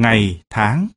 ngày, tháng,